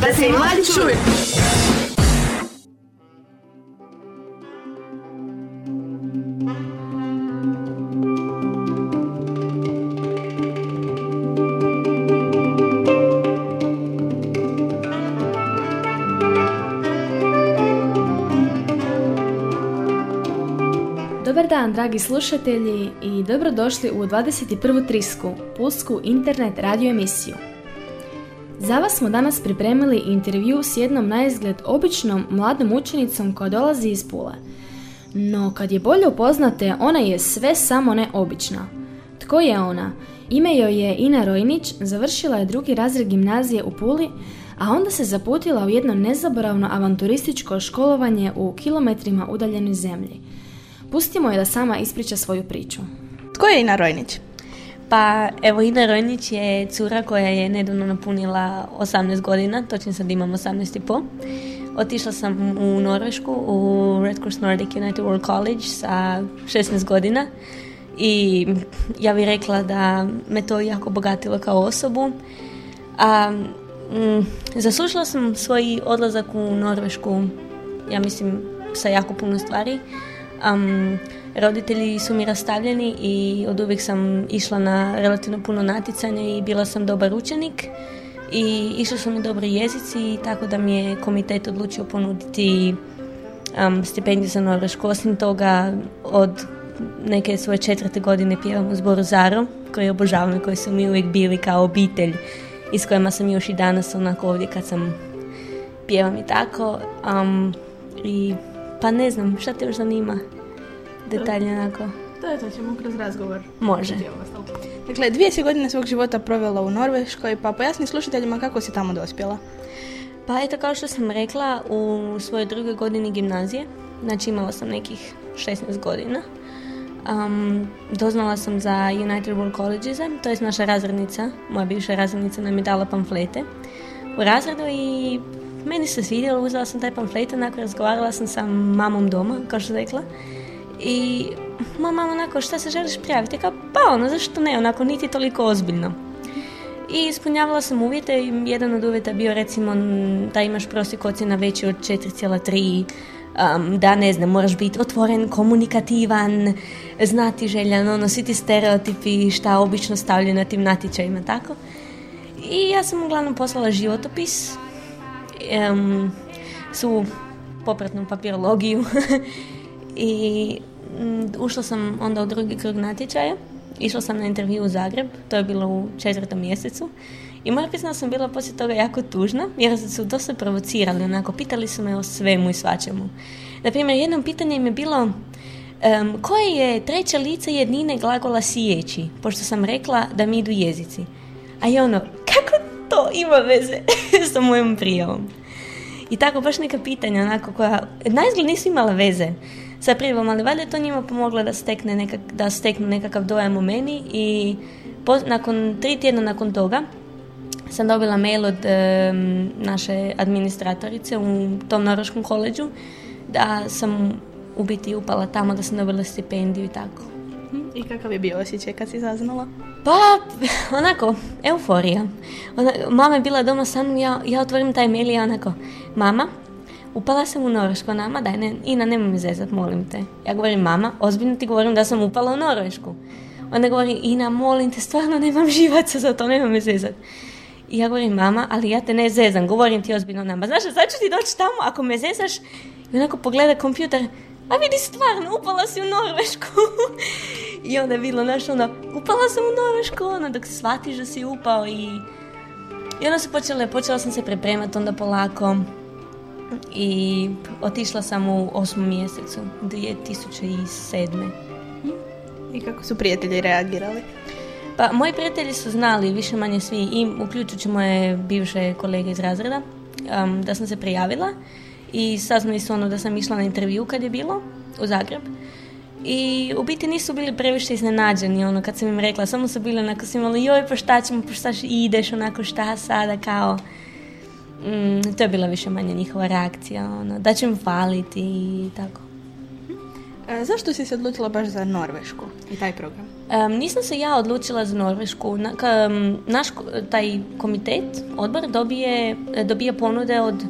da se i mladi čuju. Dobar dan, dragi slušatelji i dobrodošli u 21. trisku, Pulsku internet radio emisiju. Za vas smo danas pripremili intervju s jednom naizgled običnom mladom učenicom koja dolazi iz Pule. No, kad je bolje upoznate, ona je sve samo ne obična. Tko je ona? Ime joj je Ina Rojnić, završila je drugi razred gimnazije u Puli, a onda se zaputila u jedno nezaboravno avanturističko školovanje u kilometrima udaljenoj zemlji. Pustimo je da sama ispriča svoju priču. Tko je Ina Rojnić? Pa evo Ina Rojnić je cura koja je nedavno napunila 18 godina, točno sad imam 18 i pol. Otišla sam u Norvešku u Red Cross Nordic United World College sa 16 godina i ja bih rekla da me to jako bogatilo kao osobu. A, mm, zaslužila sam svoj odlazak u Norvešku, ja mislim, sa jako puno stvari. Um, roditelji su mi rastavljeni i od uvijek sam išla na relativno puno natjecanja i bila sam dobar učenik i išli su mi dobri jezici tako da mi je komitet odlučio ponuditi um, stipendiju za Norvešku. Osim toga od neke svoje četvrte godine pjevam u zboru Zaro koji obožavam i koji su mi uvijek bili kao obitelj i s kojima sam još i danas onako ovdje kad sam pjevam i tako. Um, I pa ne znam, šta te još zanima? Detaljnije onako. To je to, ćemo kroz razgovor. Može. Dakle, dvije si godine svog života provela u Norveškoj, pa pojasni slušateljima kako si tamo dospjela. Pa eto, kao što sam rekla, u svojoj drugoj godini gimnazije, znači imala sam nekih 16 godina, um, doznala sam za United World Colleges, to je naša razrednica, moja bivša razrednica nam je dala pamflete u razredu i meni se svidjelo, uzela sam taj pamflet, onako razgovarala sam sa mamom doma, kao što rekla. I moja mama onako, šta se želiš prijaviti? Kao, pa ono, zašto ne, onako, niti toliko ozbiljno. I ispunjavala sam uvjete, jedan od uvjeta bio recimo da imaš prosjek ocjena veći od 4,3, um, da ne znam, moraš biti otvoren, komunikativan, znati željan, ono, svi ti stereotipi šta obično stavljaju na tim natječajima, tako. I ja sam uglavnom poslala životopis, um, su popratnu papirologiju i ušla sam onda u drugi krug natječaja. Išla sam na intervju u Zagreb, to je bilo u četvrtom mjesecu. I moja priznala sam bila poslije toga jako tužna, jer su dosta provocirali, onako, pitali su me o svemu i svačemu. Naprimjer, jedno pitanje im je bilo um, koje je treće lice jednine glagola sijeći, pošto sam rekla da mi idu jezici. A i ono, kako to ima veze sa mojom prijavom? I tako baš neka pitanja onako koja naizgled nisu imala veze sa prijavom, ali valjda je to njima pomoglo da, stekne nekak, da steknu nekakav dojam o meni i nakon tri tjedna nakon toga sam dobila mail od naše administratorice u tom Norveškom koleđu da sam u biti upala tamo da sam dobila stipendiju i tako. I kakav je bio osjećaj kad si saznala? Pa, onako, euforija. Ona, mama je bila doma sa mnom, ja, ja otvorim taj mail i onako, mama, upala sam u Norvešku, nama daj, ne, Ina, nemoj mi zezat, molim te. Ja govorim, mama, ozbiljno ti govorim da sam upala u Norvešku. Ona govori, Ina, molim te, stvarno nemam živaca za to, nemoj me zezat. I ja govorim, mama, ali ja te ne zezam, govorim ti ozbiljno nama. Znaš, sad ću ti doći tamo, ako me zezaš, i onako pogleda kompjuter, a vidi stvarno, upala si u Norvešku. I onda je bilo, znaš, ono, upala sam u Norvešku, ono, dok se shvatiš da si upao i... I onda su počele, počela sam se pripremati onda polako i otišla sam u osmom mjesecu 2007. I kako su prijatelji reagirali? Pa, moji prijatelji su znali, više manje svi, i uključujući moje bivše kolege iz razreda, um, da sam se prijavila i saznali su ono da sam išla na intervju kad je bilo u Zagreb. I u biti nisu bili previše iznenađeni, ono, kad sam im rekla, samo su bili onako, su imali, joj, pa šta ćemo, pa šta ideš, onako, šta sada, kao, mm, to je bila više manje njihova reakcija, ono, da ću im faliti i tako. E, zašto si se odlučila baš za Norvešku i taj program? nisam se ja odlučila za Norvešku. naš taj komitet, odbor, dobije, dobije ponude od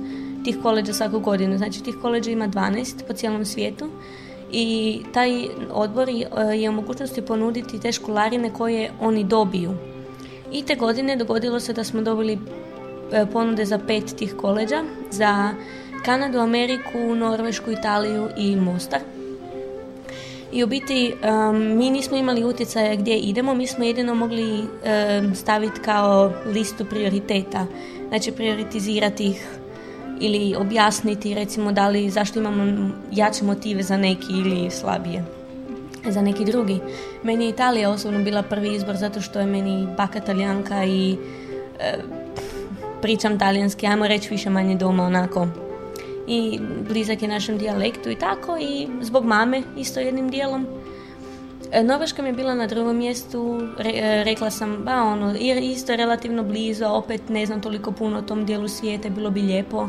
tih koleđa svaku godinu. Znači tih koleđa ima 12 po cijelom svijetu i taj odbor je u mogućnosti ponuditi te školarine koje oni dobiju. I te godine dogodilo se da smo dobili e, ponude za pet tih koleđa, za Kanadu, Ameriku, Norvešku, Italiju i Mostar. I u biti mi nismo imali utjecaja gdje idemo, mi smo jedino mogli staviti kao listu prioriteta, znači prioritizirati ih ili objasniti recimo da li zašto imamo jače motive za neki ili slabije za neki drugi. Meni je Italija osobno bila prvi izbor zato što je meni baka talijanka i e, pričam talijanski, ajmo reći više manje doma onako. I blizak je našem dijalektu i tako i zbog mame isto jednim dijelom. E, Norveška mi je bila na drugom mjestu, e, rekla sam, ba ono, isto relativno blizu, opet ne znam toliko puno o tom dijelu svijeta, bilo bi lijepo.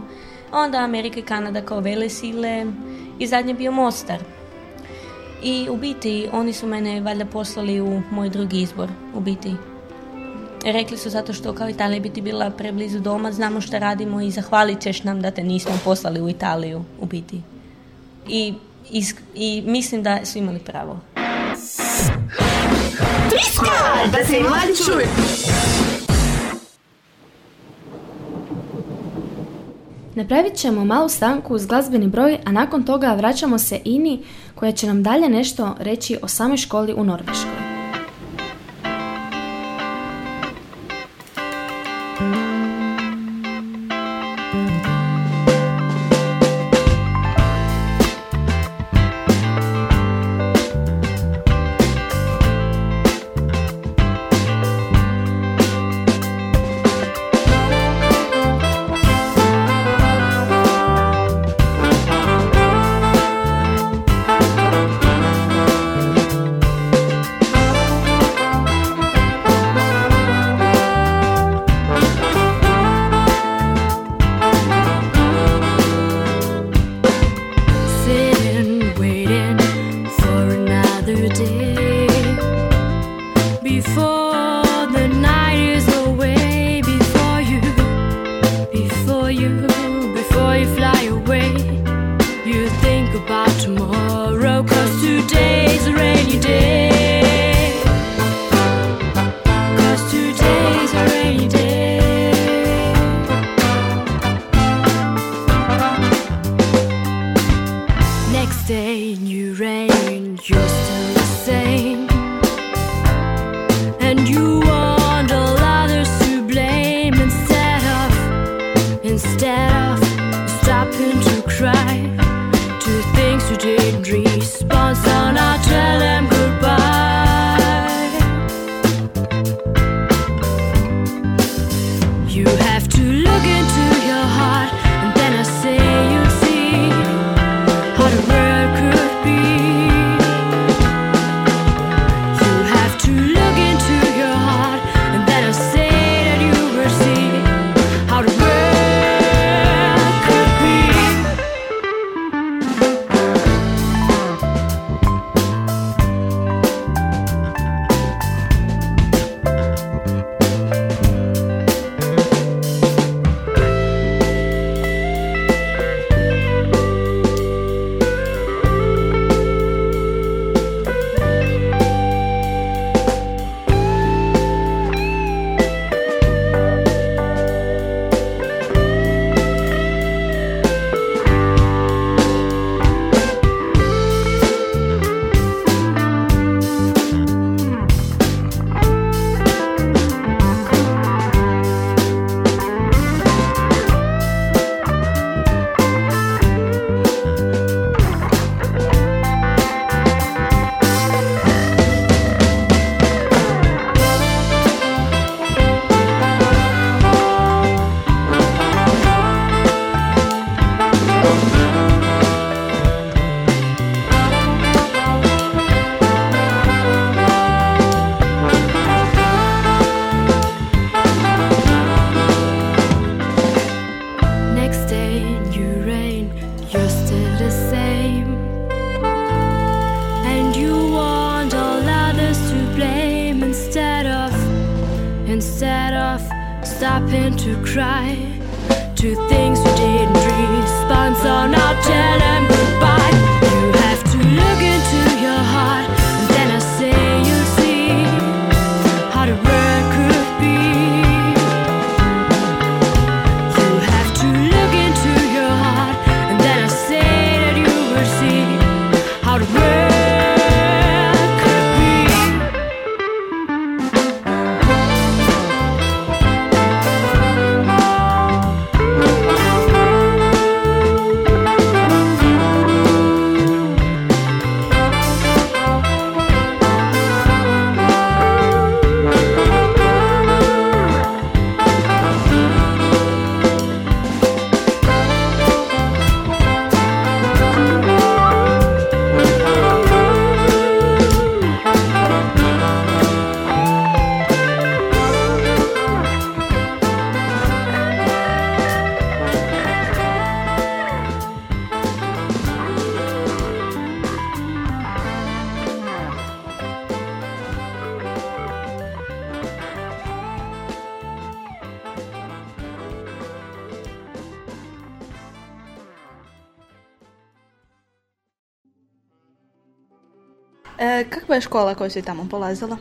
Onda Amerika i Kanada kao vele sile i zadnje bio Mostar. I u biti oni su mene valjda poslali u moj drugi izbor, u biti. Rekli su zato što kao Italija biti bila preblizu doma, znamo što radimo i zahvalit ćeš nam da te nismo poslali u Italiju, u biti. I, i mislim da su imali pravo. Da se mladi Napravit ćemo malu stanku uz glazbeni broj, a nakon toga vraćamo se Ini koja će nam dalje nešto reći o samoj školi u Norveškoj. stay in your rain, you're still the same. Stopping to cry. to things we didn't respond, so now tell them škola koju si tamo polazila?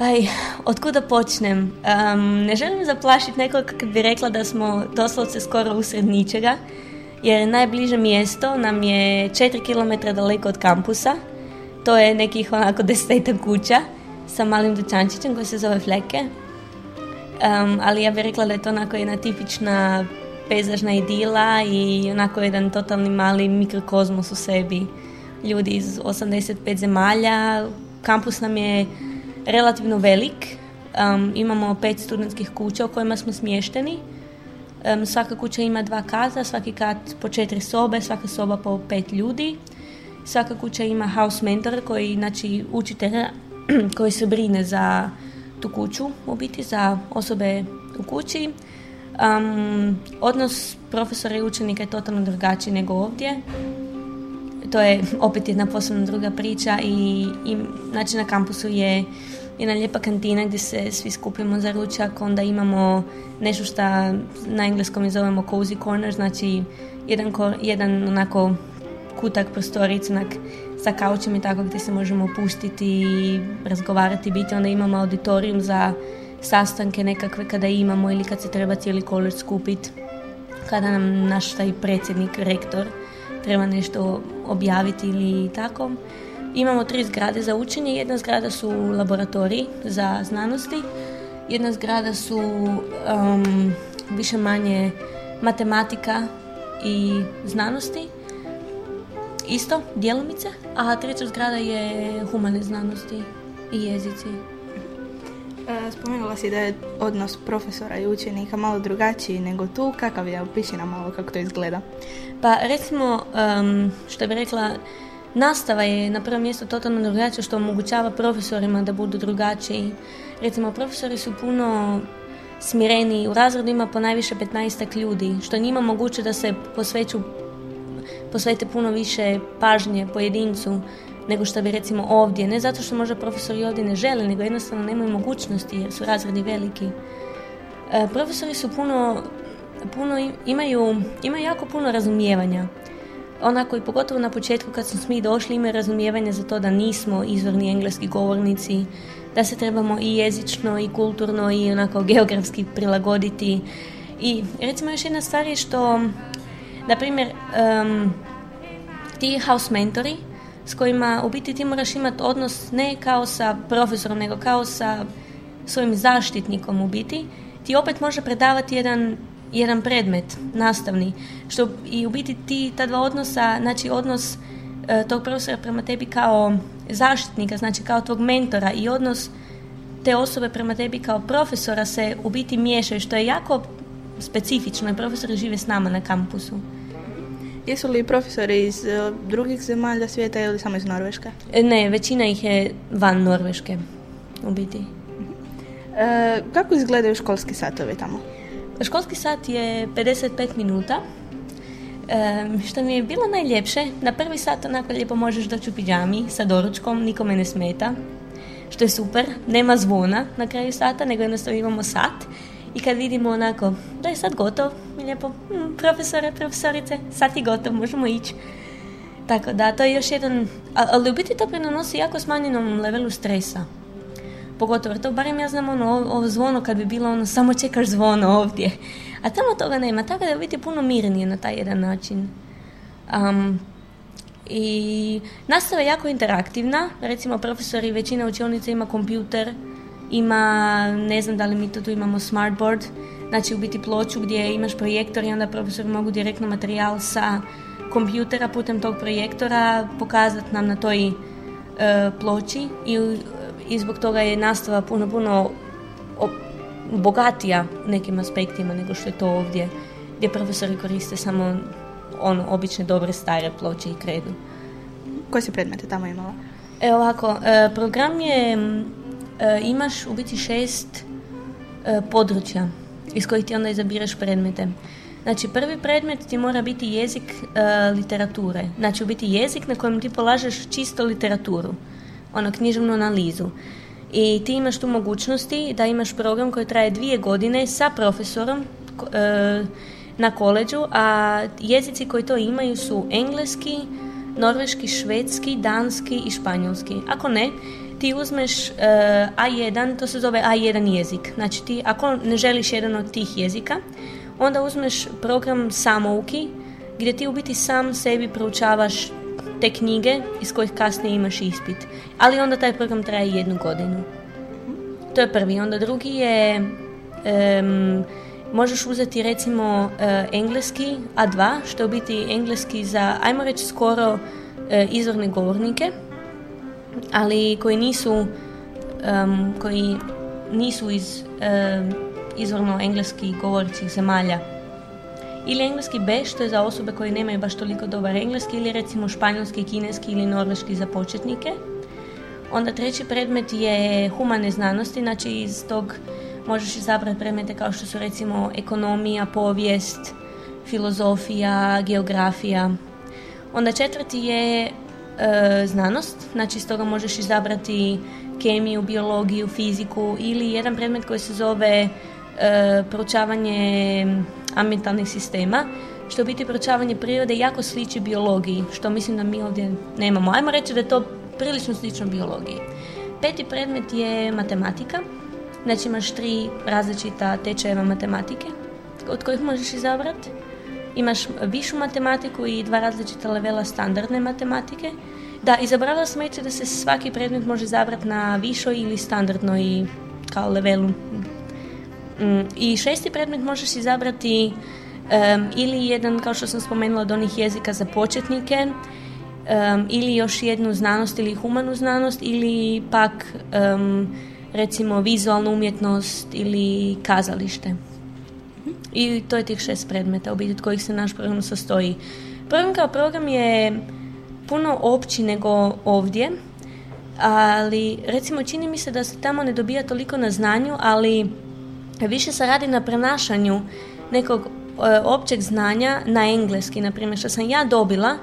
Aj, otkuda počnem? Em, ne želim zaplašiti nekoga kad bi rekla da smo doslovce skoro usred ničega, jer najbliže mjesto nam je 4 km daleko od kampusa. To je nekih onako desetak kuća sa malim dućančićem koji se zove Fleke. Em, ali ja bih rekla da je to onako jedna tipična pejzažna idila i onako jedan totalni mali mikrokozmos u sebi. Ljudi iz 85 zemalja. Kampus nam je relativno velik. Um, imamo pet studentskih kuća u kojima smo smješteni. Um, svaka kuća ima dva kata, svaki kat po četiri sobe, svaka soba po pet ljudi. Svaka kuća ima house mentor koji, znači učitelja koji se brine za tu kuću, u biti za osobe u kući. Um, odnos profesora i učenika je totalno drugačiji nego ovdje to je opet jedna posebna druga priča i, i znači na kampusu je jedna lijepa kantina gdje se svi skupimo za ručak, onda imamo nešto što na engleskom je zovemo cozy corner, znači jedan, jedan onako kutak prostoric onak sa kaučem i tako gdje se možemo opustiti i razgovarati, biti. Onda imamo auditorium za sastanke nekakve kada imamo ili kad se treba cijeli koleđ skupiti kada nam naš taj predsjednik, rektor, treba nešto objaviti ili tako. Imamo tri zgrade za učenje. Jedna zgrada su laboratoriji za znanosti. Jedna zgrada su um, više manje matematika i znanosti. Isto, djelomice. A treća zgrada je humane znanosti i jezici. E, spomenula si da je odnos profesora i učenika malo drugačiji nego tu. Kakav je? Opiši malo kako to izgleda. Pa recimo, em, što bi rekla, nastava je na prvom mjestu totalno drugačija što omogućava profesorima da budu drugačiji. Recimo, profesori su puno smireniji, u razredu ima po najviše 15 ljudi, što njima omogućuje da se posveću, posvete puno više pažnje pojedincu nego što bi recimo ovdje. Ne zato što možda profesori ovdje ne žele, nego jednostavno nemaju mogućnosti jer su razredi veliki. E, profesori su puno, puno im- imaju, imaju jako puno razumijevanja. Onako i pogotovo na početku kad smo mi došli imaju razumijevanje za to da nismo izvorni engleski govornici, da se trebamo i jezično i kulturno i onako geografski prilagoditi. I recimo još jedna stvar je što, na primjer, em, ti house mentori s kojima u biti ti moraš imati odnos ne kao sa profesorom, nego kao sa svojim zaštitnikom u biti, ti opet može predavati jedan, jedan predmet nastavni, što i u biti ti ta dva odnosa, znači odnos e, tog profesora prema tebi kao zaštitnika, znači kao tvog mentora i odnos te osobe prema tebi kao profesora se u biti miješaju, što je jako specifično i profesori žive s nama na kampusu. Jesu li profesori iz e, drugih zemalja svijeta ili samo iz Norveške? E, Ne, većina ih je van Norveške, u biti. E, kako izgledaju školski satovi tamo? Školski sat je 55 minuta. E, što mi je bilo najljepše, na prvi sat onako lijepo možeš doći u pidžami sa doručkom, nikome ne smeta. Što je super, nema zvona na kraju sata, nego jednostavno imamo sat I kad vidimo onako, da je sad gotov, mi lijepo, hm, profesore, profesorice, sad je gotov, možemo ići. Tako da, to je još jedan, ali u biti to prenosi jako smanjenom levelu stresa. Pogotovo, to barem ja znam ono, ovo zvono kad bi bilo ono, samo čekaš zvono ovdje. A tamo toga nema, tako da je biti puno mirnije na taj jedan način. Um, I nastava je jako interaktivna, recimo profesori, većina učionica ima kompjuter, ima, ne znam da li mi to tu imamo smartboard, znači u biti ploču gdje imaš projektor i onda profesori mogu direktno materijal sa kompjutera putem tog projektora pokazati nam na toj e, ploči i, i zbog toga je nastava puno, puno bogatija nekim aspektima nego što je to ovdje gdje profesori koriste samo ono, obične dobre stare ploče i kredu. Koje si predmete tamo imala? E ovako, e, program je, imaš u biti šest e, područja iz kojih ti onda izabiraš predmete. Znači, prvi predmet ti mora biti jezik literature. Znači, u biti jezik na kojem ti polažeš čisto literaturu, ono, književnu analizu. I ti imaš tu mogućnosti da imaš program koji traje dvije godine sa profesorom na koleđu, a jezici koji to imaju su engleski, norveški, švedski, danski i španjolski. Ako ne, ti uzmeš uh, A1, to se zove A1 jezik. Znači ti, ako ne želiš jedan od tih jezika, onda uzmeš program samouki, gdje ti u biti sam sebi proučavaš te knjige iz kojih kasnije imaš ispit. Ali onda taj program traje jednu godinu. To je prvi. Onda drugi je um, možeš uzeti recimo e, engleski A2, što je u biti engleski za, ajmo reći skoro e, izvorne govornike, ali koji nisu koji nisu iz izvorno engleski govorećih zemalja. Ili engleski B, što je za osobe koje nemaju baš toliko dobar engleski, ili recimo španjolski, kineski ili norveški za početnike. Onda treći predmet je humane znanosti, znači iz tog možeš izabrati predmete kao što su recimo ekonomija, povijest, filozofija, geografija. Onda četvrti je e, znanost, znači iz toga možeš izabrati kemiju, biologiju, fiziku ili jedan predmet koji se zove e, proučavanje ambientalnih sistema, što biti proučavanje prirode jako sliči biologiji, što mislim da mi ovdje nemamo. Ajmo reći da je to prilično slično biologiji. Peti predmet je matematika, Znači imaš tri različita tečajeva matematike od kojih možeš izabrati. Imaš višu matematiku i dva različita levela standardne matematike. Da, izabrala sam reći da se svaki predmet može izabrati na višoj ili standardnoj kao levelu. Mm, I šesti predmet možeš izabrati ili jedan, kao što sam spomenula, od onih jezika za početnike, ili još jednu znanost ili humanu znanost, ili pak recimo vizualnu umjetnost ili kazalište. I to je tih šest predmeta u biti od kojih se naš program sastoji. Program kao program je puno opći nego ovdje, ali recimo čini mi se da se tamo ne dobija toliko na znanju, ali više se radi na prenašanju nekog e, općeg znanja na engleski, na primjer, što sam ja dobila,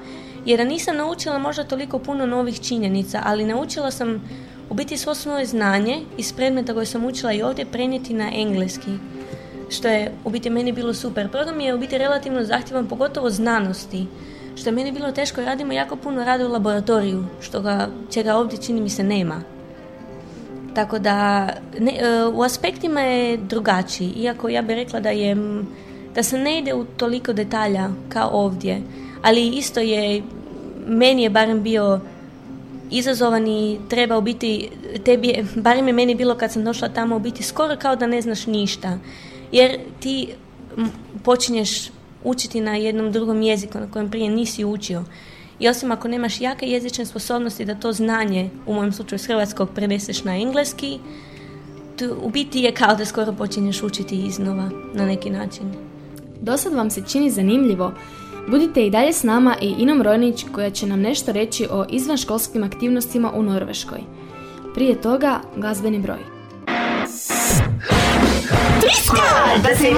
jer nisam naučila možda toliko puno novih činjenica, ali naučila sam u biti svo svoje znanje iz predmeta koje sam učila i ovdje prenijeti na engleski što je u biti meni bilo super. Program je u biti relativno zahtjevan, pogotovo znanosti, što je meni bilo teško, radimo jako puno rada u laboratoriju, što ga, čega ovdje čini mi se nema. Tako da ne, e, u aspektima je drugačiji, iako ja bih rekla da je da se ne ide u toliko detalja kao ovdje, ali isto je, meni je barem bio izazovan i treba biti, tebi, barem je meni bilo kad sam došla tamo, biti skoro kao da ne znaš ništa. Jer ti počinješ učiti na jednom drugom jeziku na kojem prije nisi učio. I osim ako nemaš jake jezične sposobnosti da to znanje, u mojem slučaju s hrvatskog, preneseš na engleski, tu, u biti je kao da skoro počinješ učiti iznova na neki način. Do sad vam se čini zanimljivo Budite i dalje s nama i Inom Rojnić koja će nam nešto reći o izvanškolskim aktivnostima u Norveškoj. Prije toga, glazbeni broj. Da se i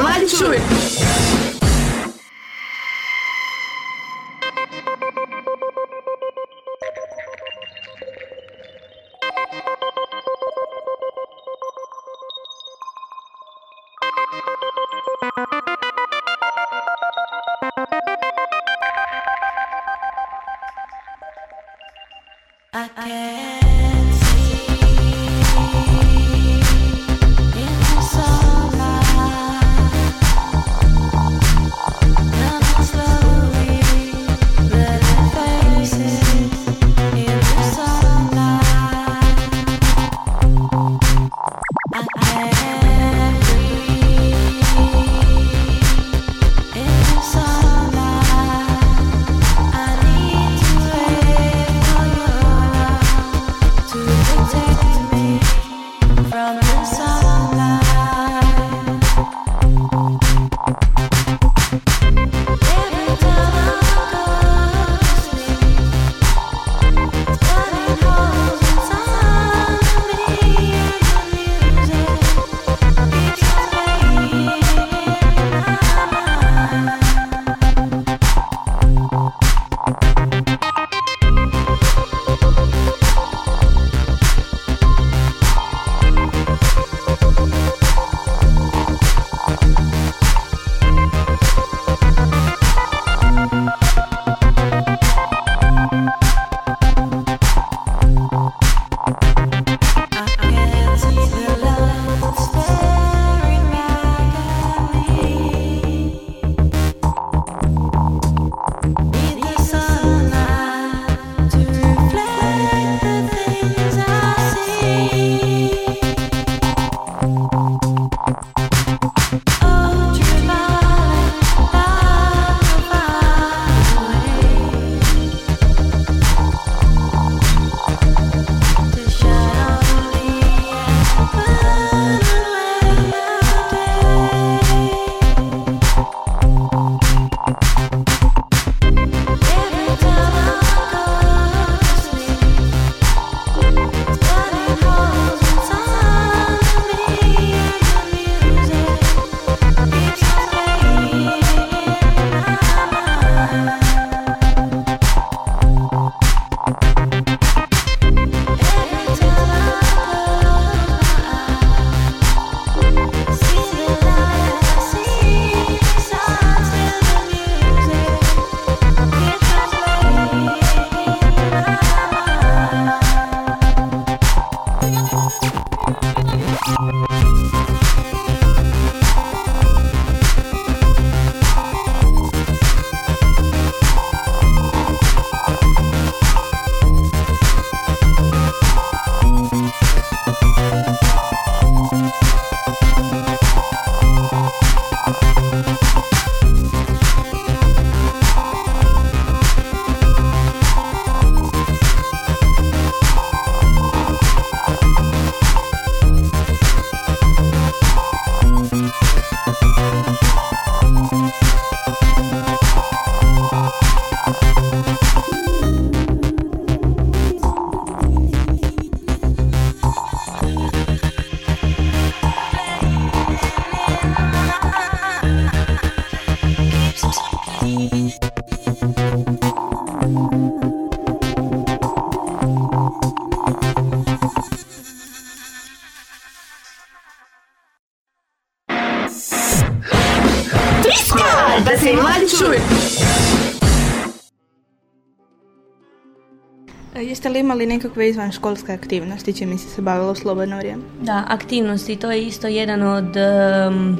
Jeste li imali nekakve izvanškolske aktivnosti čime si se bavilo slobodno vrijeme? Da, aktivnosti, to je isto jedan od em,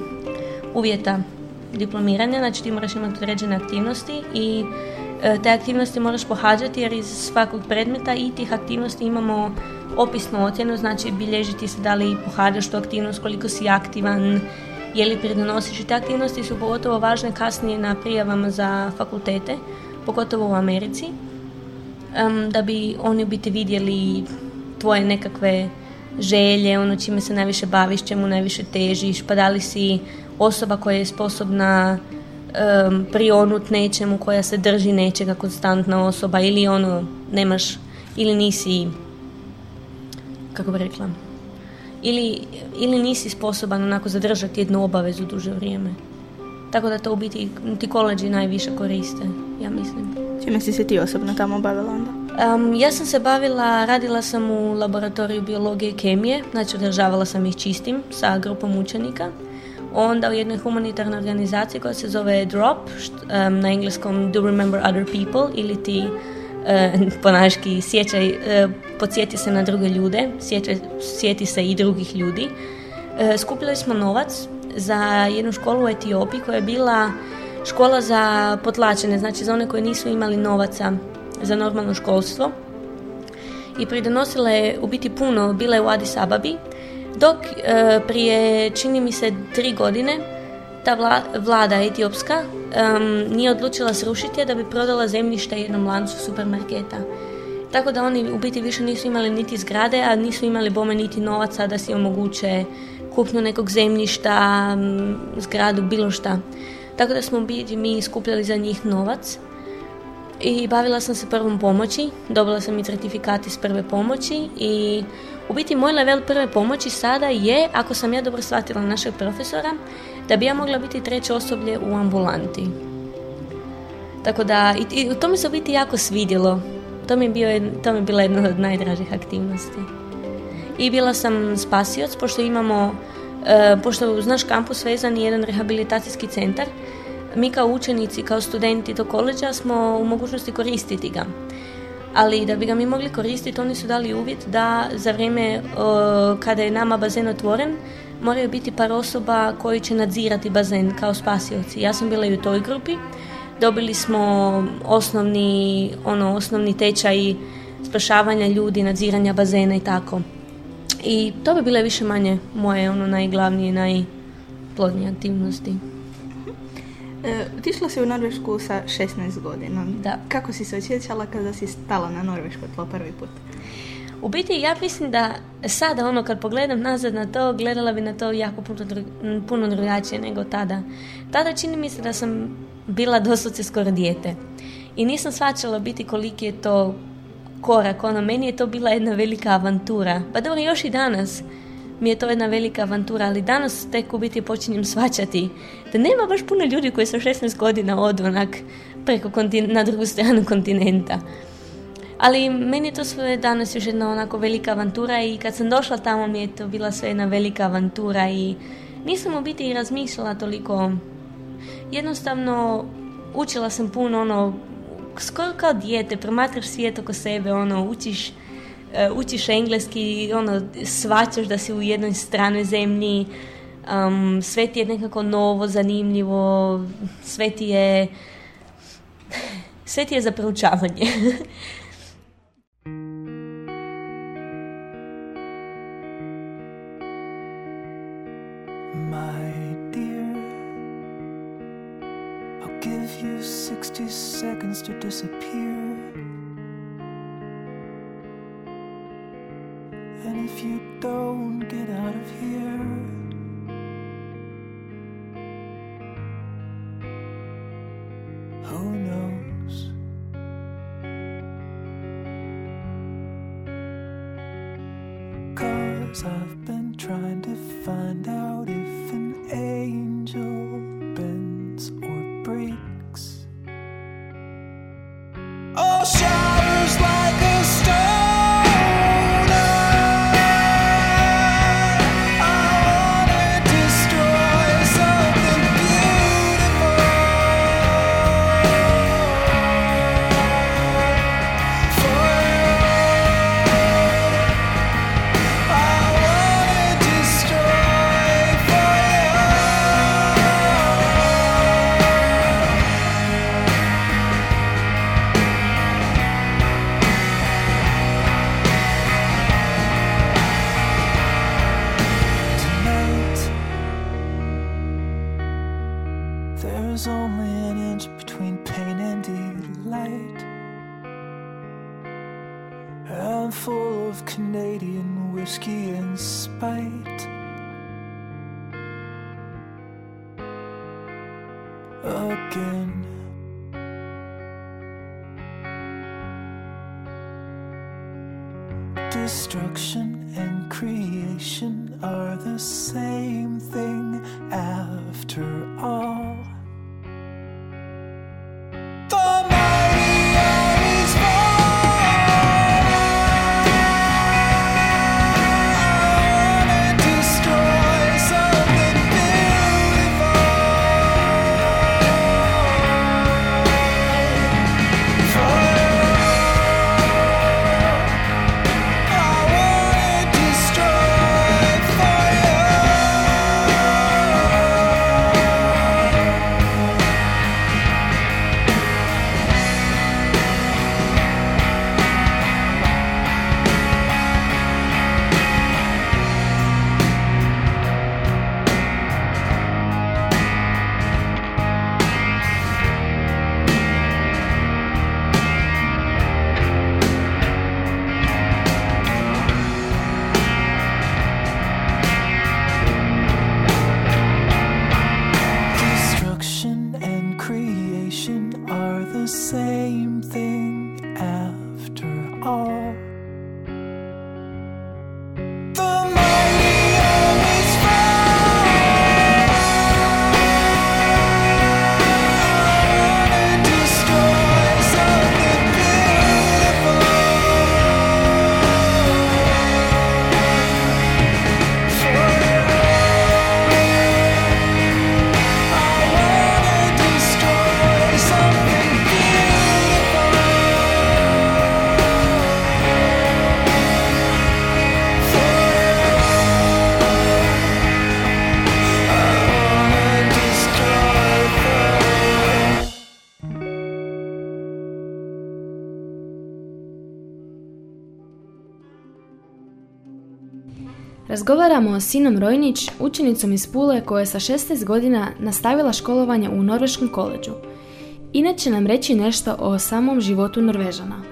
uvjeta diplomiranja, znači ti moraš imati određene aktivnosti i e, te aktivnosti moraš pohađati jer iz svakog predmeta i tih aktivnosti imamo opisnu ocjenu, znači bilježiti se da li pohađaš tu aktivnost, koliko si aktivan, je li pridonosiš i te aktivnosti su pogotovo važne kasnije na prijavama za fakultete, pogotovo u Americi, da bi oni u biti vidjeli tvoje nekakve želje, ono čime se najviše baviš, čemu najviše težiš, pa da li si osoba koja je sposobna um, prionut nečemu, koja se drži nečega, konstantna osoba ili ono, nemaš, ili nisi, kako bi rekla, ili, ili nisi sposoban onako zadržati jednu obavezu duže vrijeme. Tako da to u biti ti koleđi najviše koriste, ja mislim. Čime si se ti osobno tamo bavila onda? Um, ja sam se bavila, radila sam u laboratoriju biologije i kemije, znači održavala sam ih čistim sa grupom učenika. Onda u jednoj humanitarnoj organizaciji koja se zove DROP, na engleskom Do Remember Other People ili ti uh, ponaški sjećaj, uh, podsjeti se na druge ljude, sjećaj, sjeti se i drugih ljudi. skupili smo novac za jednu školu u Etiopiji koja je bila škola za potlačene, znači za one koji nisu imali novaca za normalno školstvo i pridonosila je u biti puno, bila je u Addis Ababi, dok e, prije, čini mi se, tri godine ta vlada etiopska nije odlučila srušiti je da bi prodala zemljište jednom lancu supermarketa. Tako da oni u biti više nisu imali niti zgrade, a nisu imali bome niti novaca da si omoguće kupnju nekog zemljišta, zgradu, bilo šta. Tako da smo biti mi skupljali za njih novac i bavila sam se prvom pomoći, dobila sam i certifikat iz prve pomoći i u biti moj level prve pomoći sada je, ako sam ja dobro shvatila našeg profesora, da bi ja mogla biti treće osoblje u ambulanti. Tako da, i, i to mi se u biti jako svidjelo. To mi, je bio, to mi je bila jedna od najdražih aktivnosti. I bila sam spasioc, pošto imamo, e, pošto naš kampus vezan je jedan rehabilitacijski centar, mi kao učenici, kao studenti do koleđa smo u mogućnosti koristiti ga. Ali da bi ga mi mogli koristiti, oni su dali uvjet da za vrijeme kada je nama bazen otvoren, moraju biti par osoba koji će nadzirati bazen kao spasioci. Ja sam bila i u toj grupi. Dobili smo osnovni, ono, osnovni tečaj spašavanja ljudi, nadziranja bazena i tako. I to bi bile više manje moje ono najglavnije, najplodnije aktivnosti. E, otišla si u Norvešku sa 16 godina. Da. Kako si se osjećala kada si stala na Norvešku tlo prvi put? U biti ja mislim da sada ono kad pogledam nazad na to, gledala bi na to jako puno, puno drugačije nego tada. Tada čini mi se da sam bila doslovce skoro dijete. I nisam svačala biti koliki je to korak. Ono, meni je to bila jedna velika avantura. Pa dobro, još i danas mi je to jedna velika avantura, ali danas tek u biti počinjem svačati da nema baš puno ljudi koji sa 16 godina odu onak preko na drugu stranu kontinenta. Ali meni je to sve danas još jedna onako velika avantura i kad sam došla tamo mi je to bila sve jedna velika avantura i nisam u biti razmišljala toliko. Jednostavno učila sam puno ono, skoro kao dijete, promatraš svijet oko sebe, ono, učiš učiš engleski, ono, svaćaš da si u jednoj stranoj zemlji, um, sve ti je nekako novo, zanimljivo, sve ti je, sve ti je za proučavanje. out. Again. Destruction and creation are the same thing after all. Razgovaramo s Sinom Rojnić, učenicom iz Pule koja je sa 16 godina nastavila školovanje u Norveškom koleđu. Inače nam reći nešto o samom životu Norvežana.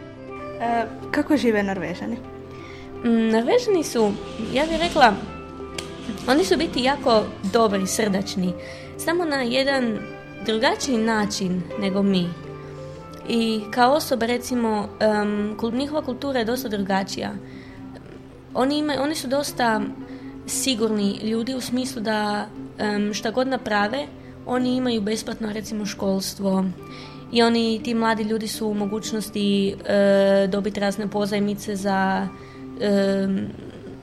E, kako žive Norvežani? Mm, Norvežani su, ja bih rekla, oni su biti jako dobri, srdačni. Samo na jedan drugačiji način nego mi. I kao osoba, recimo, um, njihova kultura je dosta drugačija. Oni, imaju, oni su dosta sigurni ljudi u smislu da um, šta god naprave, oni imaju besplatno recimo školstvo i oni, ti mladi ljudi su u mogućnosti uh, dobiti razne pozajmice za, um,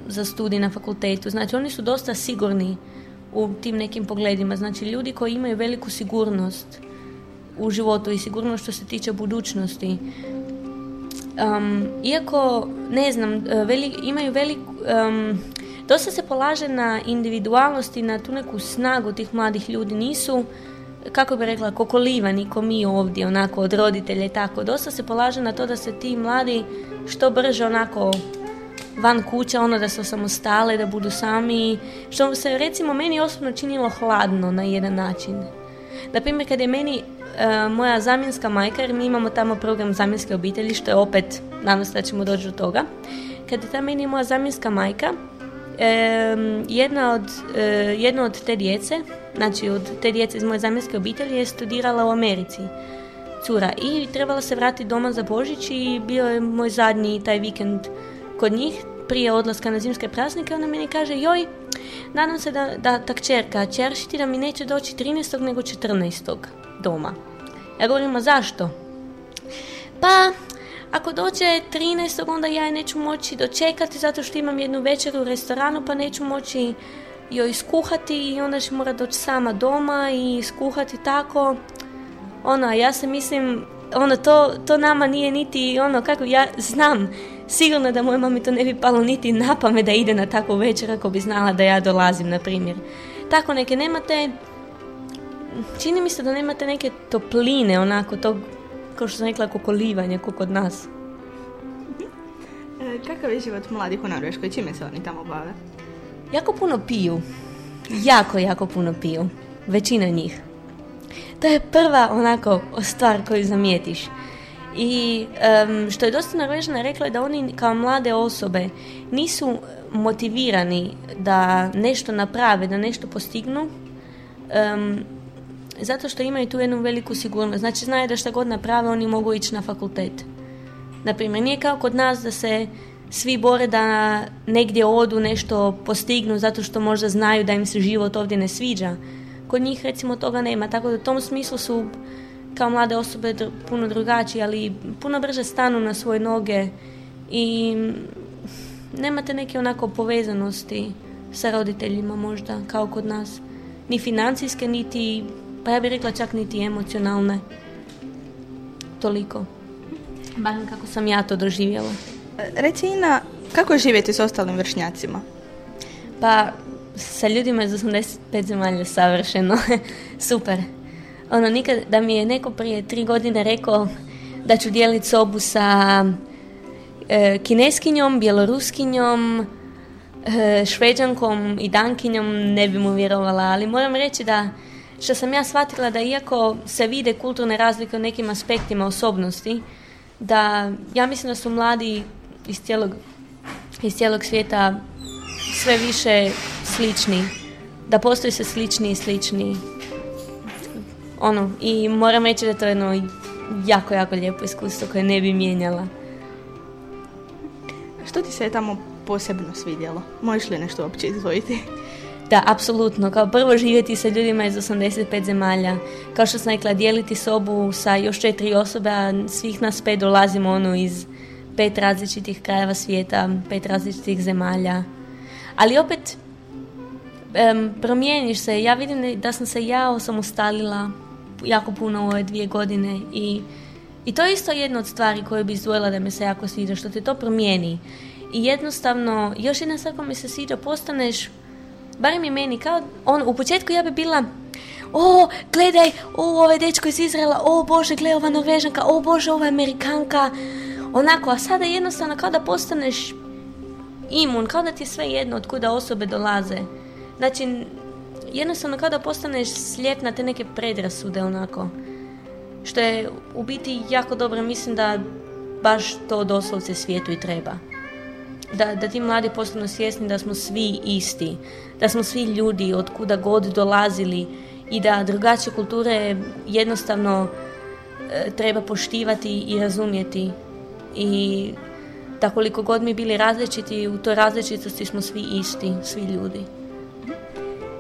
za studij na fakultetu. Znači oni su dosta sigurni u tim nekim pogledima. Znači ljudi koji imaju veliku sigurnost u životu i sigurnost što se tiče budućnosti. Um, iako, ne znam, uh, veli, imaju velik, um, dosta se polaže na individualnosti, na tu neku snagu tih mladih ljudi. Nisu, kako bi rekla, kokolivani ko mi ovdje, onako, od roditelja i tako. Dosta se polaže na to da se ti mladi što brže onako van kuća, ono da se osamostale, da budu sami, što se recimo meni osobno činilo hladno na jedan način. Na primjer, kad je meni e, moja zamjenska majka, jer mi imamo tamo program zamjenske obitelji, što je opet, nadam se da ćemo doći do toga, kad je ta meni moja zamjenska majka, jedna, od, e, jedna od te djece, znači od te djece iz moje zamjenske obitelji je studirala u Americi cura. I trebala se vratiti doma za Božić i bio je moj zadnji taj vikend kod njih prije odlaska na zimske praznike, ona meni kaže, joj, nadam se da, da ta kćerka, čeršiti da mi neće doći 13. nego 14. doma. Ja govorim, zašto? Pa, ako dođe 13. onda ja neću moći dočekati zato što imam jednu večer u restoranu pa neću moći joj iskuhati i onda će morat doći sama doma i iskuhati tako. Ono, ja se mislim, ono, to, to nama nije niti ono, kako ja znam sigurno da moje mami to ne bi palo niti na pamet da ide na takvu večer ako bi znala da ja dolazim, na primjer. Tako neke nemate, čini mi se da nemate neke topline, onako, tog, kao što sam rekla, kokolivanja, kao kod nas. E, kakav je život mladih u Norveškoj? Čime se oni tamo bave? Jako puno piju. Jako, jako puno piju. Većina njih. To je prva onako stvar koju zamijetiš. I što je dosta Norvežana rekla je da oni kao mlade osobe nisu motivirani da nešto naprave, da nešto postignu, zato što imaju tu jednu veliku sigurnost. Znači znaju da šta god naprave oni mogu ići na fakultet. Naprimjer, nije kao kod nas da se svi bore da negdje odu, nešto postignu zato što možda znaju da im se život ovdje ne sviđa. Kod njih recimo toga nema, tako da u tom smislu su kao mlade osobe puno drugačije, ali puno brže stanu na svoje noge i nemate neke onako povezanosti sa roditeljima možda kao kod nas. Ni financijske, niti, pa ja bih rekla čak niti emocionalne. Toliko. Barem kako sam ja to doživjela. Reci Ina, kako živjeti s ostalim vršnjacima? Pa, sa ljudima iz 85 zemalja savršeno. Super ono, nikad da mi je neko prije tri godine rekao da ću dijeliti sobu sa e, kineskinjom, bjeloruskinjom, e, šveđankom i dankinjom, ne bi mu vjerovala, ali moram reći da što sam ja shvatila da iako se vide kulturne razlike u nekim aspektima osobnosti, da ja mislim da su mladi iz cijelog, iz cijelog svijeta sve više slični, da postoji se slični i slični ono, i moram reći da je to jedno jako, jako lijepo iskustvo koje ne bi mijenjala. Što ti se je tamo posebno svidjelo? Možeš li nešto uopće izvojiti? Da, apsolutno. Kao prvo živjeti sa ljudima iz 85 zemalja. Kao što sam rekla, dijeliti sobu sa još četiri osobe, a svih nas pet dolazimo ono iz pet različitih krajeva svijeta, pet različitih zemalja. Ali opet um, promijeniš se. Ja vidim da sam se ja osamostalila jako puno u ove dvije godine i, i to je isto jedna od stvari koje bi izdvojila da me se jako sviđa, što te to promijeni. I jednostavno, još jedna stvar koja mi se sviđa, postaneš, barem i meni, kao on, u početku ja bi bila, o, gledaj, o, ovaj dečko iz Izraela, o bože, gledaj ova Norvežanka, o bože, ova Amerikanka, onako, a sada jednostavno kao da postaneš imun, kao da ti je sve jedno od kuda osobe dolaze. Znači, jednostavno kao da postaneš slijep na te neke predrasude onako. Što je u biti jako dobro, mislim da baš to doslovce svijetu i treba. Da, da ti mladi postanu svjesni da smo svi isti, da smo svi ljudi od kuda god dolazili i da drugačije kulture jednostavno e, treba poštivati i razumjeti i da koliko god mi bili različiti, u toj različitosti smo svi isti, svi ljudi.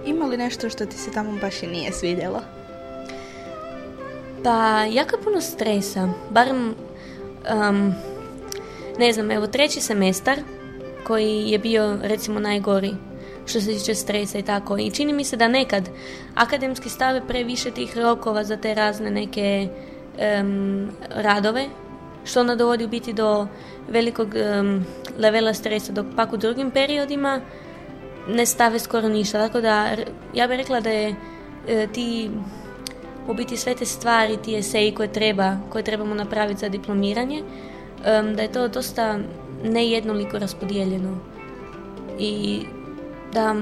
Ima li nešto što ti se tamo baš i nije svidjelo? Pa, jako puno stresa, barem, um, ne znam, evo treći semestar koji je bio recimo najgori što se tiče stresa i tako. I čini mi se da nekad akademski stave previše tih rokova za te razne neke um, radove, što onda dovodi u biti do velikog um, levela stresa, dok pak u drugim periodima ne stave skoro ništa. Tako da, ja bih rekla da je e, ti u biti sve te stvari, ti eseji koje treba, koje trebamo napraviti za diplomiranje, da je to dosta nejednoliko raspodijeljeno. I da,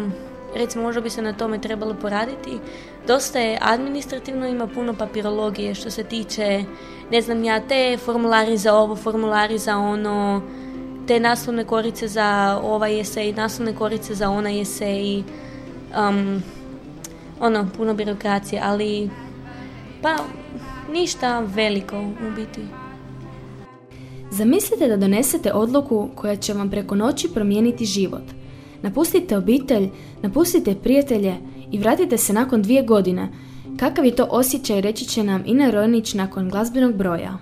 recimo, možda bi se na tome trebalo poraditi. Dosta je administrativno, ima puno papirologije što se tiče, ne znam ja, te formulari za ovo, formulari za ono, te naslovne korice za ovaj esej, naslovne korice za onaj esej, um, ono, puno birokracije, ali pa ništa veliko u biti. Zamislite da donesete odluku koja će vam preko noći promijeniti život. Napustite obitelj, napustite prijatelje i vratite se nakon dvije godine. Kakav je to osjećaj reći će nam Ina Rojnić nakon glazbenog broja.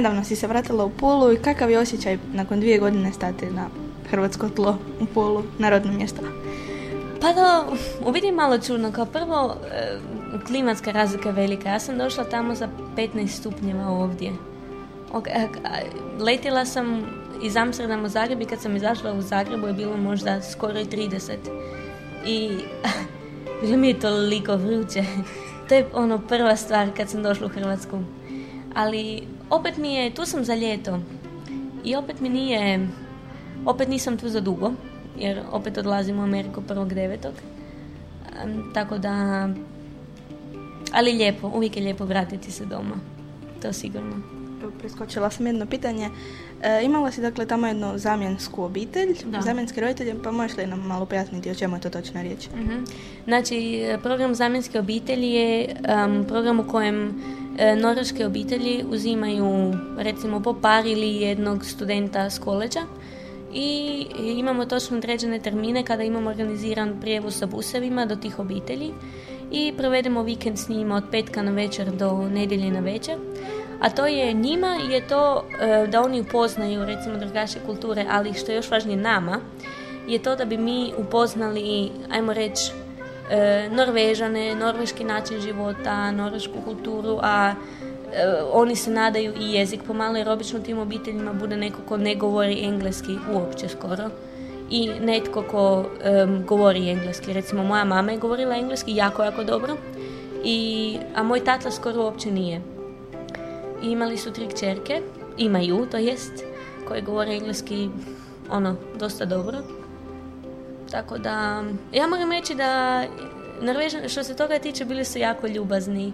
Nedavno si se vratila u Pulu i kakav je osjećaj nakon dvije godine stati na hrvatsko tlo u Pulu, narodno mjesto? Pa da, uvidim malo čudno. Kao prvo, e, klimatska razlika je velika. Ja sam došla tamo za 15 stupnjeva ovdje. Letila sam iz Amsterdama u Zagreb kad sam izašla u Zagrebu je bilo možda skoro i 30. I bilo mi je toliko vruće. To je ono prva stvar kad sam došla u Hrvatsku. Ali opet mi je, tu sam za ljeto i opet mi nije, opet nisam tu za dugo, jer opet odlazim u Ameriku prvog devetog. tako da ali lijepo, uvijek je lijepo vratiti se doma. To sigurno. Preskočila sam jedno pitanje. E, imala si dakle tamo jednu zamjensku obitelj, Da. zamjenske roditelje, pa možeš li nam malo pojasniti o čemu je to točno riječ? Mhm. Znači, program zamjenske obitelji je em, program u kojem norveške obitelji uzimaju recimo po par ili jednog studenta s koleđa i imamo točno određene termine kada imamo organiziran prijevoz sa busevima do tih obitelji i provedemo vikend s njima od petka na večer do nedjelje na večer. A to je njima je to e, da oni upoznaju recimo drugačije kulture, ali što je još važnije nama, je to da bi mi upoznali, ajmo reći, e, Norvežane, norveški način života, norvešku kulturu, a e, oni se nadaju i jezik pomalo, jer obično tim obiteljima bude neko ko ne govori engleski uopće skoro i netko ko em, govori engleski. Recimo, moja mama je govorila engleski jako, jako dobro, i, a moj tata skoro uopće nije. I imali su tri kćerke, imaju, to jest, koje govore engleski ono, dosta dobro. Tako da, ja moram reći da Norvežani, što se toga tiče, bili su jako ljubazni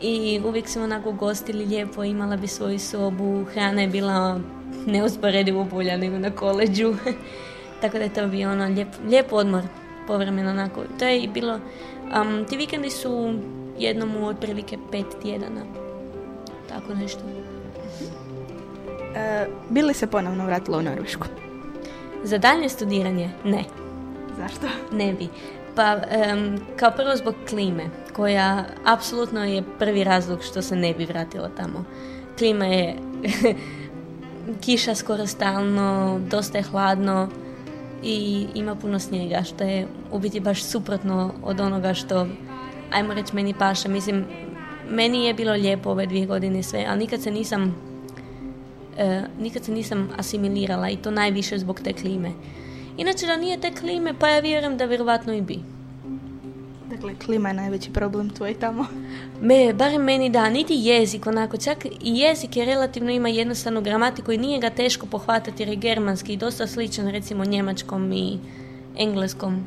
i uvijek su onako gostili lijepo, imala bi svoju sobu, hrana je bila neusporedivo bolja nego na koleđu. Tako da je to bio ono lijep, lijep odmor, povremeno onako. To je i bilo, um, ti vikendi su jednom u otprilike pet tjedana. Tako nešto. E, bi li se ponovno vratila u Norvešku? Za daljnje studiranje? Ne. Zašto? Ne bi. Pa, em, kao prvo zbog klime, koja apsolutno je prvi razlog što se ne bi vratila tamo. Klima je kiša skoro stalno, dosta je hladno i ima puno snijega, što je u biti baš suprotno od onoga što, ajmo reći, meni paše. Mislim, meni je bilo lijepo ove dvije godine sve, ali nikad se nisam e, nikad se nisam asimilirala i to najviše zbog te klime. Inače da nije te klime, pa ja vjerujem da vjerovatno i bi. Dakle, klima je najveći problem tvoj tamo. Me, barem meni da, niti jezik, onako, čak i jezik je relativno ima jednostavnu gramatiku i nije ga teško pohvatati jer je germanski i dosta sličan recimo njemačkom i engleskom.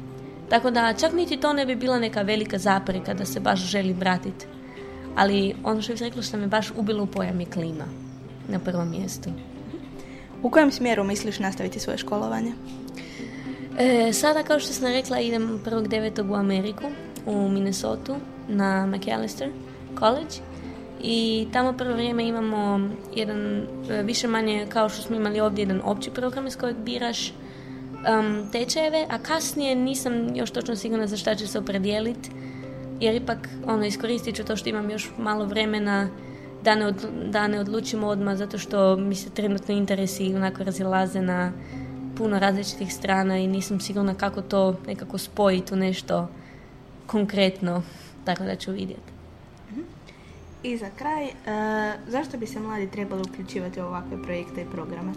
Tako da čak niti to ne bi bila neka velika zapreka da se baš želi vratiti. Ali ono što bih rekla što me baš ubilo u pojam je klima na prvom mjestu. U kojem smjeru misliš nastaviti svoje školovanje? E, sada, kao što sam rekla, idem 1.9. u Ameriku, u Minnesota, na McAllister College. I tamo prvo vrijeme imamo jedan, e, više manje kao što smo imali ovdje, jedan opći program iz kojeg biraš um, tečajeve, a kasnije nisam još točno sigurna za šta ću se opredijeliti, jer ipak ono, iskoristit ću to što imam još malo vremena da ne, odlu- da ne odlučim odmah, zato što mi se trenutno interesi onako razilaze na puno različitih strana i nisam sigurna kako to nekako spojiti u nešto konkretno, tako da ću vidjeti. I za kraj, e, zašto bi se mladi trebali uključivati u ovakve projekte i programe?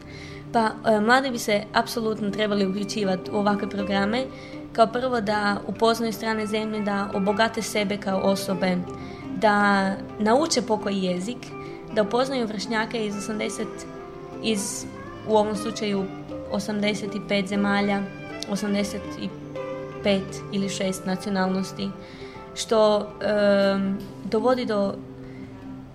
Pa, e, mladi bi se apsolutno trebali uključivati u ovakve programe. Kao prvo da upoznaju strane zemlje, da obogate sebe kao osobe, da nauče pokoji jezik, da upoznaju vršnjake iz 80, iz u ovom slučaju 85 zemalja, 85 ili 6 nacionalnosti, što em, dovodi do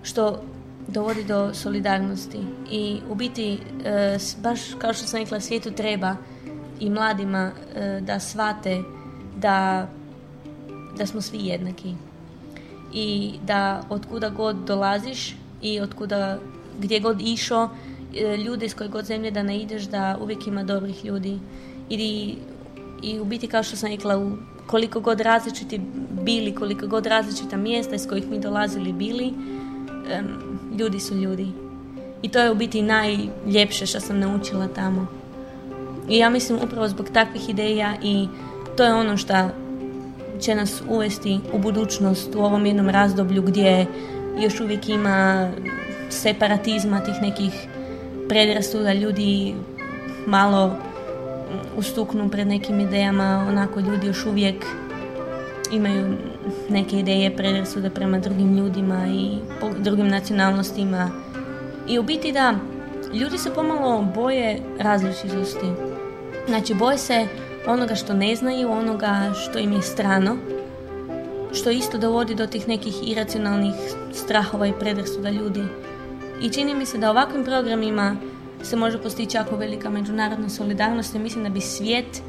što dovodi do solidarnosti. I u biti e, baš kao što sam rekla svijetu treba i mladima e, da shvate da, da smo svi jednaki. I da od kuda god dolaziš i od kuda gdje god išao ljude iz koje god zemlje da ne ideš da uvijek ima dobrih ljudi. I, i u biti kao što sam rekla u koliko god različiti bili koliko god različita mjesta iz kojih mi dolazili bili em, ljudi su ljudi. I to je u biti najljepše što sam naučila tamo. I ja mislim upravo zbog takvih ideja i to je ono što će nas uvesti u budućnost u ovom jednom razdoblju gdje još uvijek ima separatizma, tih nekih predrasuda, ljudi malo ustuknu pred nekim idejama, onako ljudi još uvijek imaju neke ideje predrasude prema drugim ljudima i drugim nacionalnostima. I u biti da, ljudi se pomalo boje različitosti. Znači, boje se onoga što ne znaju, onoga što im je strano. što isto dovodi do tih nekih iracionalnih strahova i predrasuda ljudi. I čini mi se da ovakvim programima se može postići jako velika međunarodna solidarnost i mislim da bi svijet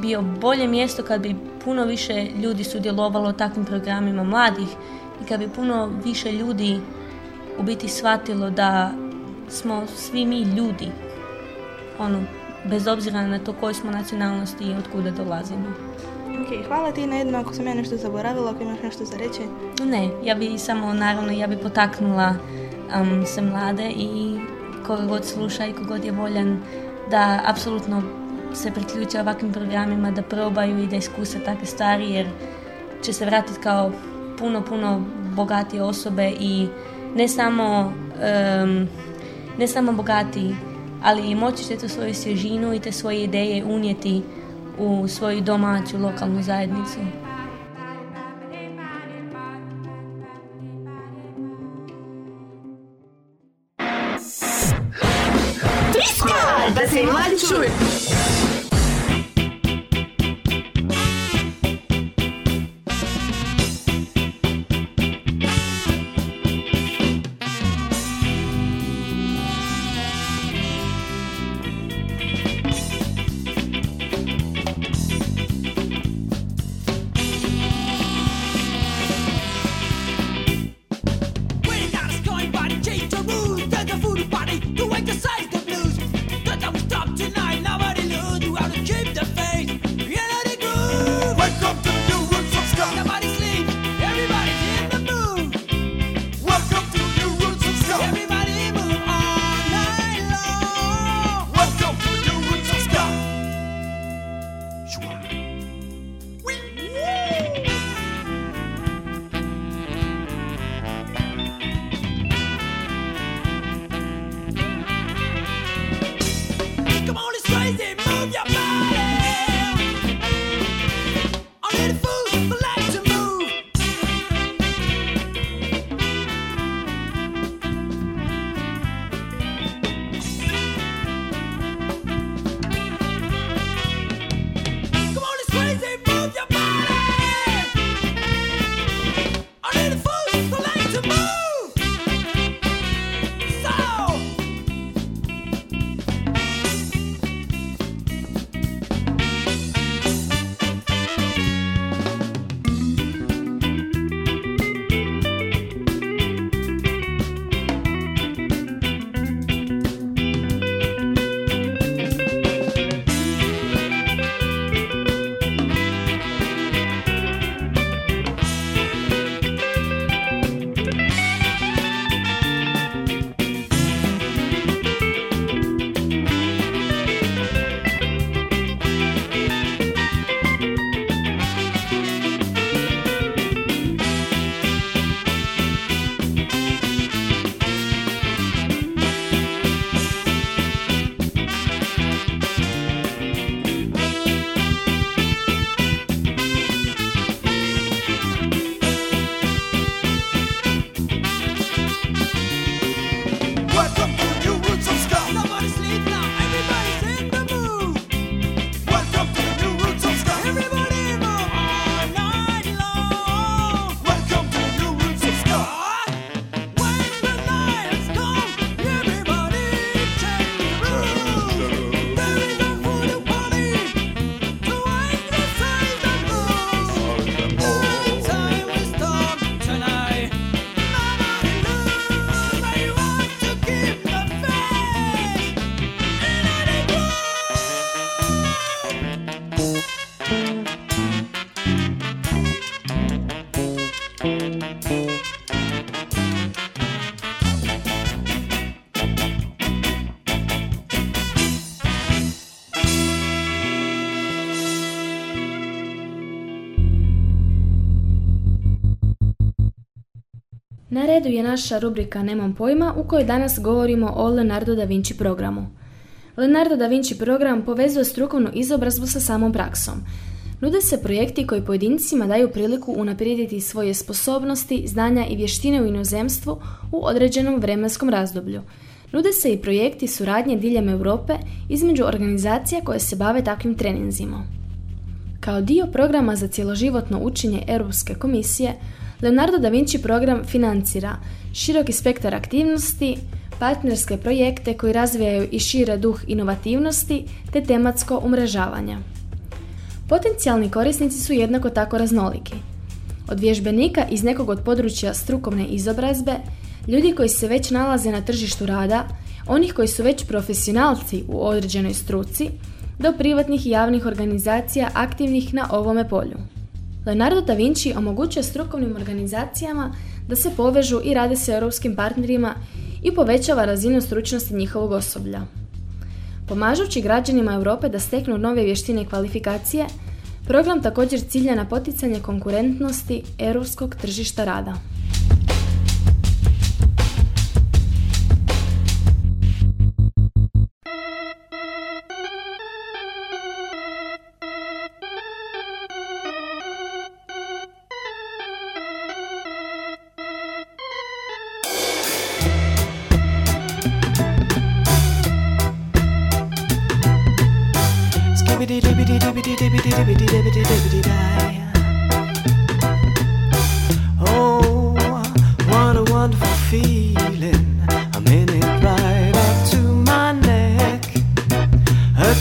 bio bolje mjesto kad bi puno više ljudi sudjelovalo u takvim programima mladih i kad bi puno više ljudi u biti shvatilo da smo svi mi ljudi. Ono, bez obzira na to koje smo nacionalnosti i od kuda dolazimo. Ok, hvala ti na jedno, ako sam ja nešto zaboravila, ako imaš nešto za reći. Ne, ja bi samo, naravno, ja bi potaknula um, se mlade i koga god sluša i kogod je voljan da apsolutno se priključe ovakvim programima, da probaju i da iskuse takve stvari jer će se vratiti kao puno, puno bogatije osobe i ne samo, um, ne samo bogatiji, ali i moći će tu svoju svježinu i te svoje ideje unijeti u svoju domaću lokalnu zajednicu. Na redu je naša rubrika Nemam pojma u kojoj danas govorimo o Leonardo da Vinci programu. Leonardo da Vinci program povezuje strukovnu izobrazbu sa samom praksom. Nude se projekti koji pojedincima daju priliku unaprijediti svoje sposobnosti, znanja i vještine u inozemstvu u određenom vremenskom razdoblju. Nude se i projekti suradnje diljem Europe između organizacija koje se bave takvim treninzima. Kao dio programa za cjeloživotno učenje Europske komisije, Leonardo da Vinci program financira široki spektar aktivnosti, partnerske projekte koji razvijaju i šire duh inovativnosti te tematsko umrežavanje. Potencijalni korisnici su jednako tako raznoliki. Od vježbenika iz nekog od područja strukovne izobrazbe, ljudi koji se već nalaze na tržištu rada, onih koji su već profesionalci u određenoj struci, do privatnih i javnih organizacija aktivnih na ovome polju. Leonardo da Vinci omogućuje strukovnim organizacijama da se povežu i rade sa europskim partnerima i povećava razinu stručnosti njihovog osoblja. Pomažući građanima Europe da steknu nove vještine i kvalifikacije, program također cilja na poticanje konkurentnosti europskog tržišta rada.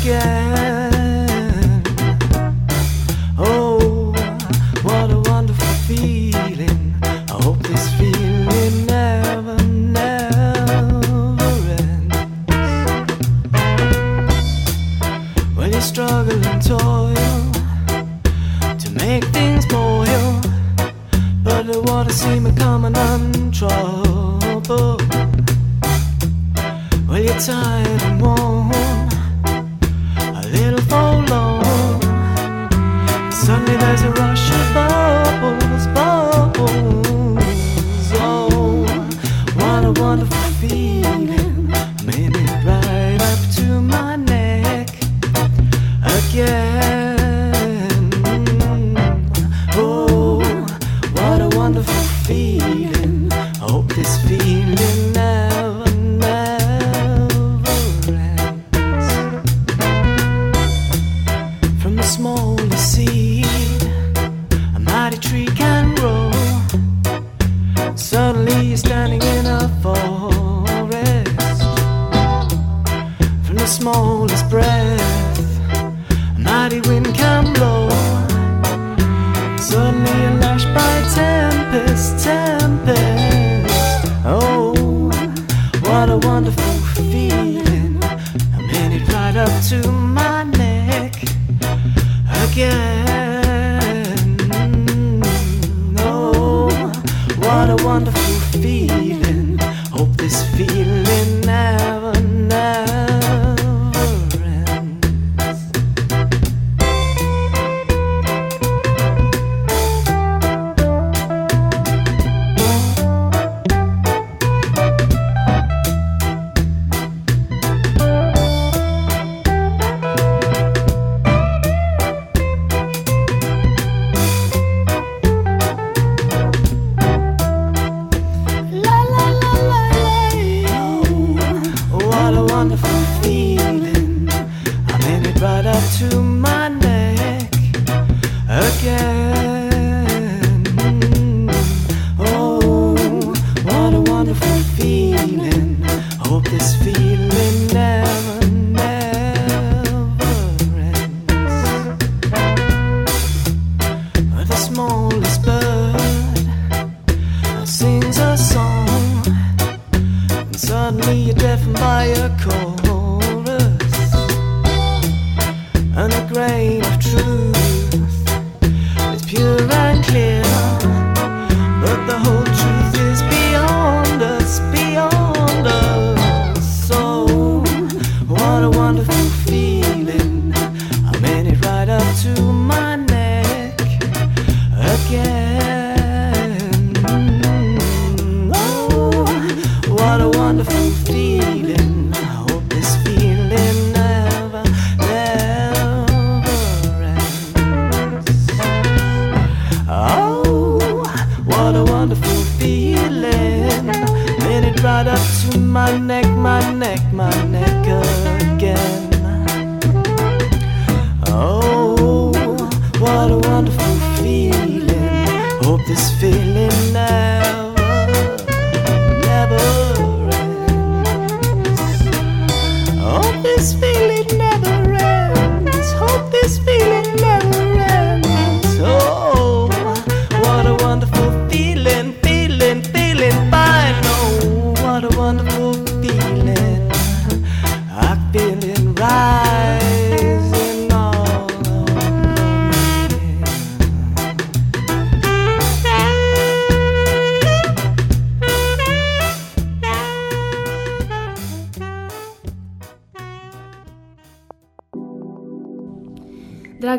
again.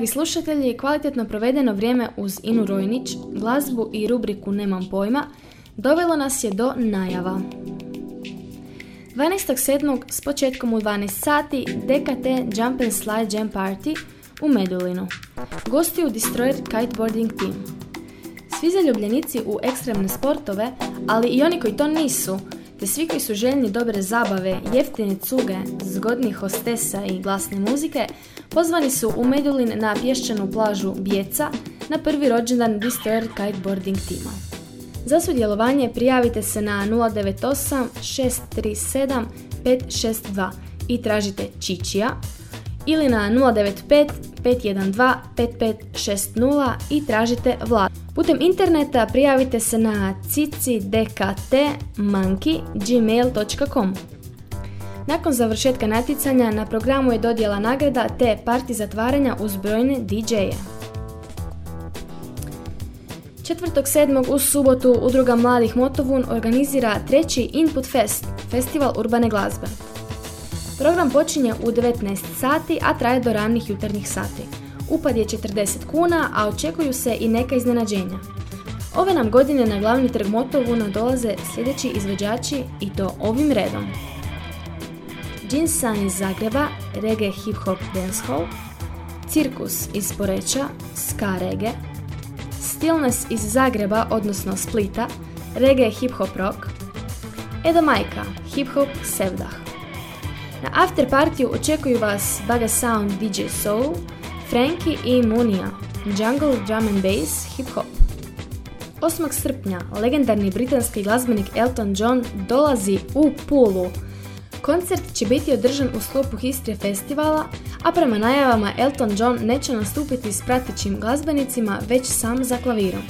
Dragi slušatelji, kvalitetno provedeno vrijeme uz Inu Rojnić, glazbu i rubriku Nemam pojma, dovelo nas je do najava. 12.7. s početkom u 12 sati DKT Jump and Slide Jam Party u Medulinu. Gosti u Destroyer Kiteboarding Team. Svi zaljubljenici u ekstremne sportove, ali i oni koji to nisu, te svi koji su željni dobre zabave, jeftine cuge, zgodnih hostesa i glasne muzike, pozvani su u Medulin na pješčanu plažu Bjeca na prvi rođendan Destroyer Kiteboarding tima. Za sudjelovanje prijavite se na 098 637 562 i tražite Čičija ili na 095 512 5560 i tražite Vlad. Putem interneta prijavite se na cicidktmonkey.gmail.com Nakon završetka natjecanja na programu je dodjela nagrada te parti zatvaranja uz brojne DJ-e. 4.7. u subotu Udruga Mladih Motovun organizira treći Input Fest, festival urbane glazbe. Program počinje u 19 sati, a traje do ranih jutarnjih sati. Upad je 40 kuna, a očekuju se i neka iznenađenja. Ove nam godine na glavni trg Motovuna dolaze sljedeći izvođači i to ovim redom. Jinsan iz Zagreba, reggae hip hop dancehall, Cirkus iz Poreča, ska reggae, Stillness iz Zagreba, odnosno Splita, reggae hip hop rock, Edo Majka, hip hop sevdah. Na after partiju očekuju vas Baga Sound DJ Soul, Frankie i Munija, Jungle Drum and Bass hip hop. 8. srpnja legendarni britanski glazbenik Elton John dolazi u Pulu. Koncert će biti održan u sklopu Histrije festivala, a prema najavama Elton John neće nastupiti s pratećim glazbenicima, već sam za klavirom.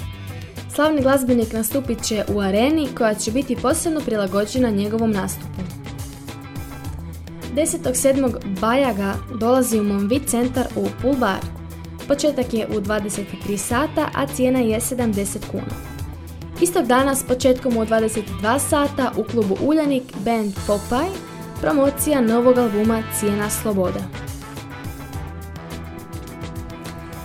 Slavni glazbenik nastupit će u areni koja će biti posebno prilagođena njegovom nastupu. 10.7. Bajaga dolazi u Monvi centar u Pool Bar. Početak je u 23 sata, a cijena je 70 kuna. Istog dana s početkom u 22 sata u klubu Uljanik band Popeye promocija novog albuma Cijena sloboda.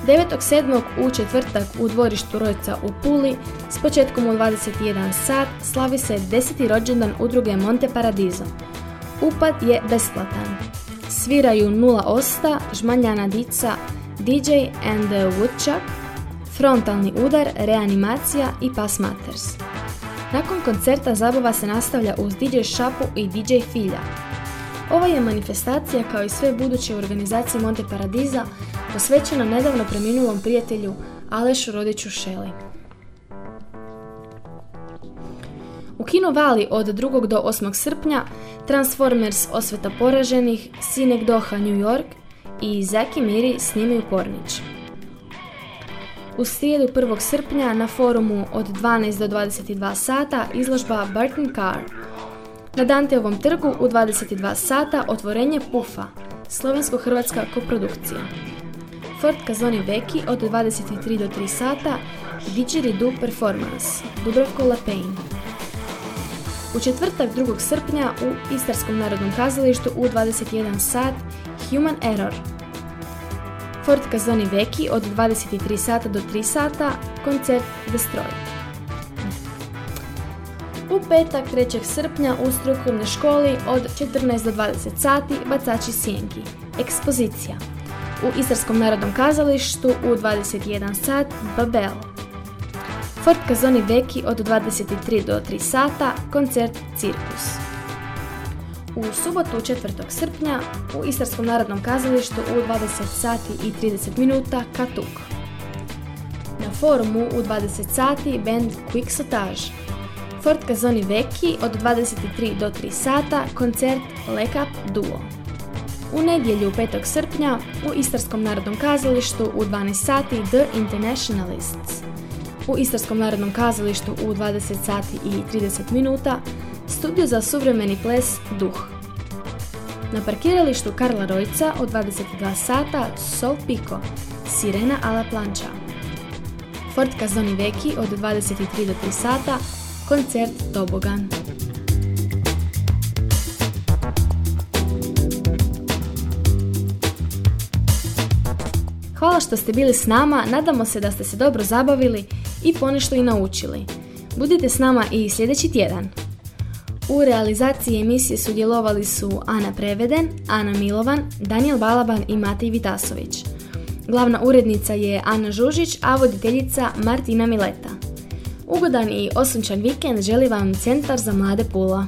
9.7. u četvrtak u dvorištu Rojca u Puli s početkom u 21 sat slavi se 10. rođendan udruge Monte Paradiso. Upad je besplatan. Sviraju Nula Osta, Žmanjana Dica, DJ and the Woodchuck, frontalni udar, reanimacija i Pass Matters. Nakon koncerta zabava se nastavlja uz DJ Šapu i DJ Filja. Ova je manifestacija kao i sve buduće u organizaciji Monte Paradiza posvećena nedavno preminulom prijatelju Alešu Rodiću Šeli. U Kino Vali od 2. do 8. srpnja Transformers Osveta poraženih, Sinek Doha New York i Zaki Miri snimaju Pornić. U srijedu 1. srpnja na forumu od 12 do 22 sata izložba Burton Car. Na Danteovom trgu u 22 sata otvorenje Pufa, slovensko-hrvatska koprodukcija. Fort Kazoni Veki od 23 do 3 sata Didgeridoo Performance, Dubrovko Lapain. U četvrtak 2. srpnja u Istarskom narodnom kazalištu u 21 sat Human Error. Fort Kazoni Veki od 23 sata do 3 sata koncert Destroy. U petak 3. srpnja u strukovnoj školi od 14 do 20 sati Bacači sjenki. Ekspozicija. U Istarskom narodnom kazalištu u 21 sat Babel. Fort Kazoni Veki od 23 do 3 sata, koncert Cirkus. U subotu 4. srpnja u Istarskom narodnom kazalištu u 20 sati i 30 minuta Katuk. Na forumu u 20 sati band Quick Sotage. Fort Kazoni Veki od 23 do 3 sata, koncert Lake Up Duo. U nedjelju 5. srpnja u Istarskom narodnom kazalištu u 12 sati The Internationalists. U Istarskom narodnom kazalištu u 20 sati i 30 minuta studio za suvremeni ples Duh. Na parkiralištu Karla Rojca od 22 sata Sol Pico, Sirena alla plancha. Fort Kazoni Veki od 23 do 3 sata, koncert Tobogan. Hvala što ste bili s nama, nadamo se da ste se dobro zabavili i ponešto i naučili. Budite s nama i sljedeći tjedan. U realizaciji emisije sudjelovali su Ana Preveden, Ana Milovan, Daniel Balaban i Matej Vitasović. Glavna urednica je Ana Žužić, a voditeljica Martina Mileta. Ugodan i osunčan vikend želi vam Centar za mlade Pula.